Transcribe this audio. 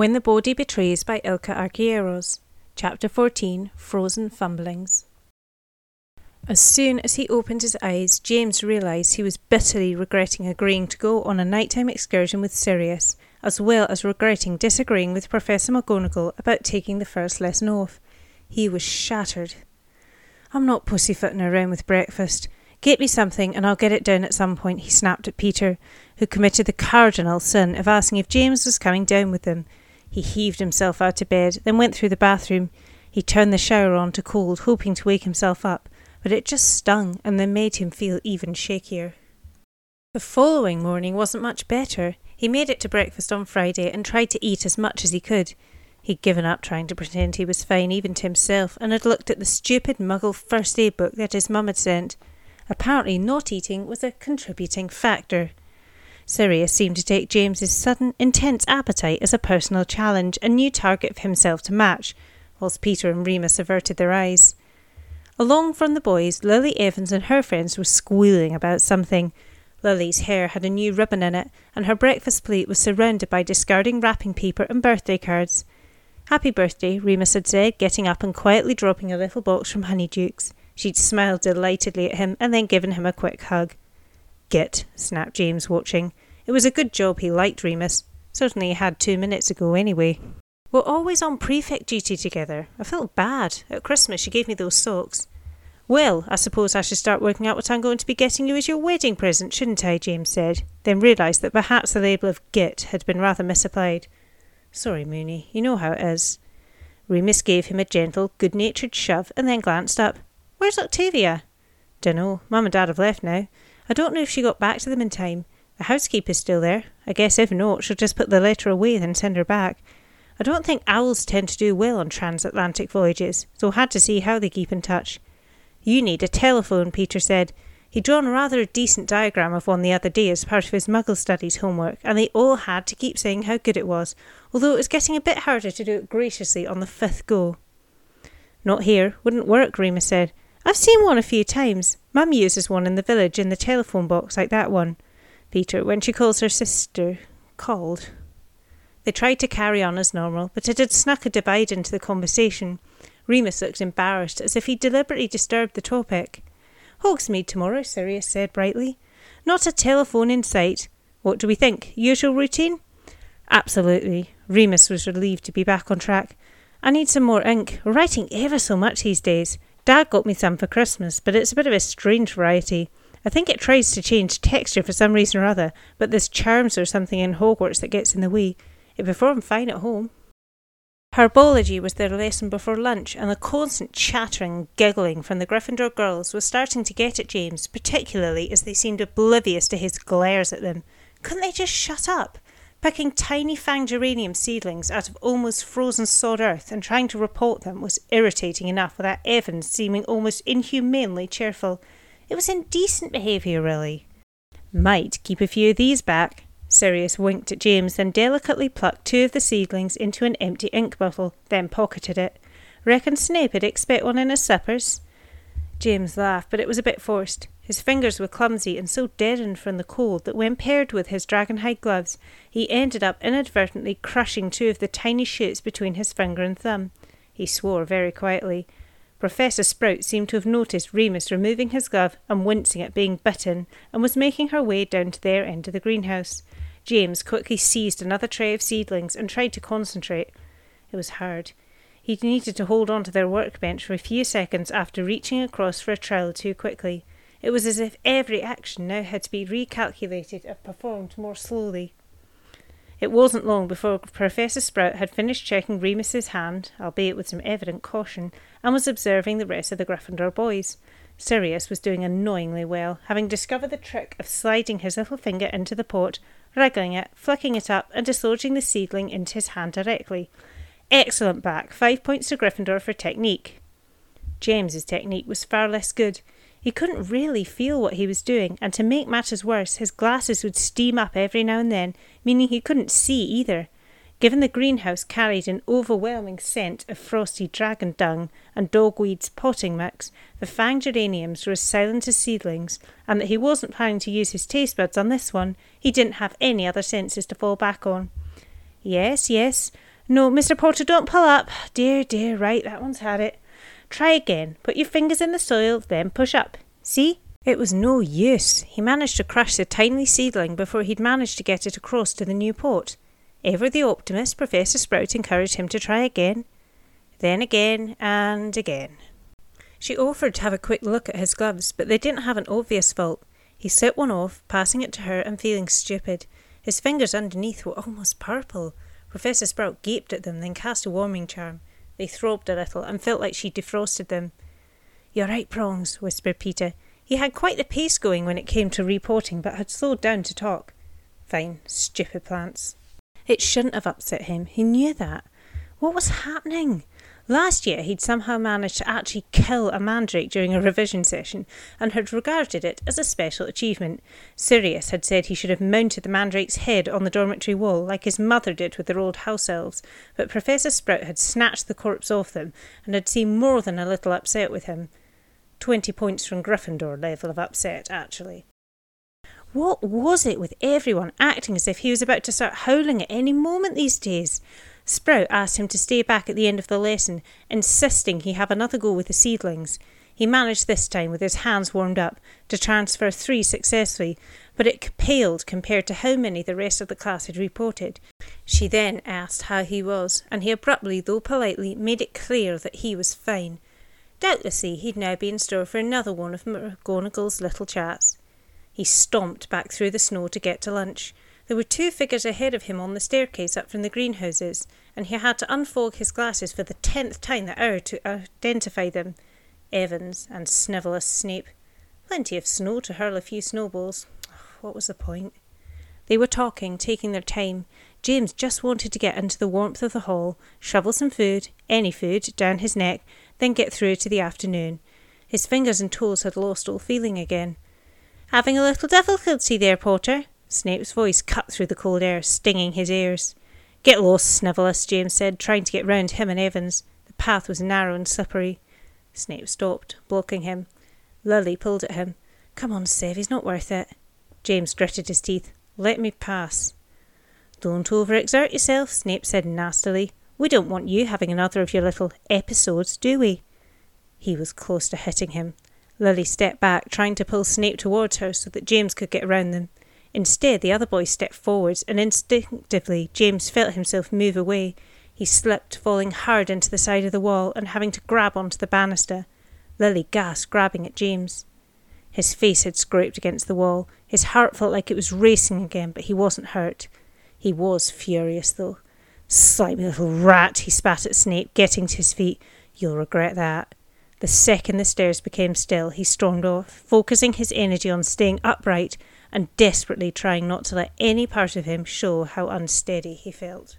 When the Body Betrays by Ilka Arquieros. Chapter 14 Frozen Fumblings. As soon as he opened his eyes, James realised he was bitterly regretting agreeing to go on a nighttime excursion with Sirius, as well as regretting disagreeing with Professor McGonagall about taking the first lesson off. He was shattered. I'm not pussyfooting around with breakfast. Get me something and I'll get it down at some point, he snapped at Peter, who committed the cardinal sin of asking if James was coming down with them. He heaved himself out of bed, then went through the bathroom. He turned the shower on to cold, hoping to wake himself up, but it just stung and then made him feel even shakier. The following morning wasn't much better. He made it to breakfast on Friday and tried to eat as much as he could. He'd given up trying to pretend he was fine, even to himself, and had looked at the stupid muggle first aid book that his mum had sent. Apparently, not eating was a contributing factor. Sirius seemed to take James's sudden, intense appetite as a personal challenge, a new target for himself to match, whilst Peter and Remus averted their eyes. Along from the boys, Lily Evans and her friends were squealing about something. Lily's hair had a new ribbon in it, and her breakfast plate was surrounded by discarding wrapping paper and birthday cards. Happy birthday, Remus had said, getting up and quietly dropping a little box from Honeydukes. She'd smiled delightedly at him and then given him a quick hug. Git, snapped James, watching. It was a good job he liked Remus. Certainly he had two minutes ago, anyway. We're always on prefect duty together. I felt bad. At Christmas, she gave me those socks. Well, I suppose I should start working out what I'm going to be getting you as your wedding present, shouldn't I? James said, then realised that perhaps the label of Git had been rather misapplied. Sorry, Moony, you know how it is. Remus gave him a gentle, good natured shove and then glanced up. Where's Octavia? Dunno. Mum and Dad have left now. I don't know if she got back to them in time. The housekeeper's still there. I guess if not, she'll just put the letter away then send her back. I don't think owls tend to do well on transatlantic voyages, so had to see how they keep in touch. You need a telephone, Peter said. He'd drawn a rather decent diagram of one the other day as part of his Muggle Studies homework, and they all had to keep saying how good it was, although it was getting a bit harder to do it graciously on the fifth go. Not here. Wouldn't work, Remus said. I've seen one a few times. Mum uses one in the village in the telephone box like that one. Peter, when she calls her sister, called. They tried to carry on as normal, but it had snuck a divide into the conversation. Remus looked embarrassed, as if he'd deliberately disturbed the topic. Hogsmeade tomorrow, Sirius said brightly. Not a telephone in sight. What do we think? Usual routine? Absolutely. Remus was relieved to be back on track. I need some more ink. We're writing ever so much these days. Dad got me some for Christmas, but it's a bit of a strange variety. I think it tries to change texture for some reason or other, but there's charms or something in Hogwarts that gets in the way. It performed fine at home. Herbology was their lesson before lunch, and the constant chattering and giggling from the Gryffindor girls was starting to get at James, particularly as they seemed oblivious to his glares at them. Couldn't they just shut up? Picking tiny fanged geranium seedlings out of almost frozen sod earth and trying to report them was irritating enough without Evans seeming almost inhumanly cheerful. It was indecent behaviour, really. Might keep a few of these back. Sirius winked at James, then delicately plucked two of the seedlings into an empty ink bottle, then pocketed it. Reckon Snape'd expect one in his suppers? James laughed, but it was a bit forced. His fingers were clumsy and so deadened from the cold that when paired with his dragonhide gloves, he ended up inadvertently crushing two of the tiny shoots between his finger and thumb. He swore very quietly. Professor Sprout seemed to have noticed Remus removing his glove and wincing at being bitten, and was making her way down to their end of the greenhouse. James quickly seized another tray of seedlings and tried to concentrate. It was hard. He needed to hold on to their workbench for a few seconds after reaching across for a trowel too quickly. It was as if every action now had to be recalculated and performed more slowly. It wasn't long before Professor Sprout had finished checking Remus's hand, albeit with some evident caution, and was observing the rest of the Gryffindor boys. Sirius was doing annoyingly well, having discovered the trick of sliding his little finger into the pot, wriggling it, flicking it up, and dislodging the seedling into his hand directly. Excellent Black, five points to Gryffindor for technique. James's technique was far less good. He couldn't really feel what he was doing, and to make matters worse, his glasses would steam up every now and then, meaning he couldn't see either. Given the greenhouse carried an overwhelming scent of frosty dragon dung and dogweed's potting mix, the fanged geraniums were as silent as seedlings, and that he wasn't planning to use his taste buds on this one, he didn't have any other senses to fall back on. Yes, yes, No, Mr. Potter, don't pull up. Dear, dear, right, that one's had it. Try again. Put your fingers in the soil, then push up. See? It was no use. He managed to crush the tiny seedling before he'd managed to get it across to the new pot. Ever the optimist, Professor Sprout encouraged him to try again, then again, and again. She offered to have a quick look at his gloves, but they didn't have an obvious fault. He set one off, passing it to her and feeling stupid. His fingers underneath were almost purple. Professor Sprout gaped at them, then cast a warming charm. They throbbed a little and felt like she defrosted them. You're right, Prongs, whispered Peter. He had quite the pace going when it came to reporting, but had slowed down to talk. Fine, stupid plants. It shouldn't have upset him. He knew that. What was happening? Last year, he'd somehow managed to actually kill a mandrake during a revision session and had regarded it as a special achievement. Sirius had said he should have mounted the mandrake's head on the dormitory wall like his mother did with their old house elves, but Professor Sprout had snatched the corpse off them and had seemed more than a little upset with him. 20 points from Gryffindor level of upset, actually. What was it with everyone acting as if he was about to start howling at any moment these days? Sprout asked him to stay back at the end of the lesson, insisting he have another go with the seedlings. He managed this time, with his hands warmed up, to transfer three successfully, but it paled compared to how many the rest of the class had reported. She then asked how he was, and he abruptly, though politely, made it clear that he was fine. Doubtlessly he'd now be in store for another one of McGonagall's little chats. He stomped back through the snow to get to lunch. There were two figures ahead of him on the staircase up from the greenhouses, and he had to unfog his glasses for the tenth time that hour to identify them. Evans and Snivellus Snape. Plenty of snow to hurl a few snowballs. What was the point? They were talking, taking their time. James just wanted to get into the warmth of the hall, shovel some food, any food, down his neck, then get through to the afternoon. His fingers and toes had lost all feeling again. Having a little difficulty there, Potter? Snape's voice cut through the cold air, stinging his ears. Get lost, Snivellus, James said, trying to get round him and Evans. The path was narrow and slippery. Snape stopped, blocking him. Lily pulled at him. Come on, Sev, he's not worth it. James gritted his teeth. Let me pass. Don't overexert yourself, Snape said nastily. We don't want you having another of your little episodes, do we? He was close to hitting him. Lily stepped back, trying to pull Snape towards her so that James could get round them. Instead, the other boy stepped forwards, and instinctively James felt himself move away. He slipped, falling hard into the side of the wall and having to grab onto the banister. Lily gasped, grabbing at James. His face had scraped against the wall. His heart felt like it was racing again, but he wasn't hurt. He was furious, though. Slimy little rat, he spat at Snape, getting to his feet. You'll regret that. The second the stairs became still, he stormed off, focusing his energy on staying upright and desperately trying not to let any part of him show how unsteady he felt.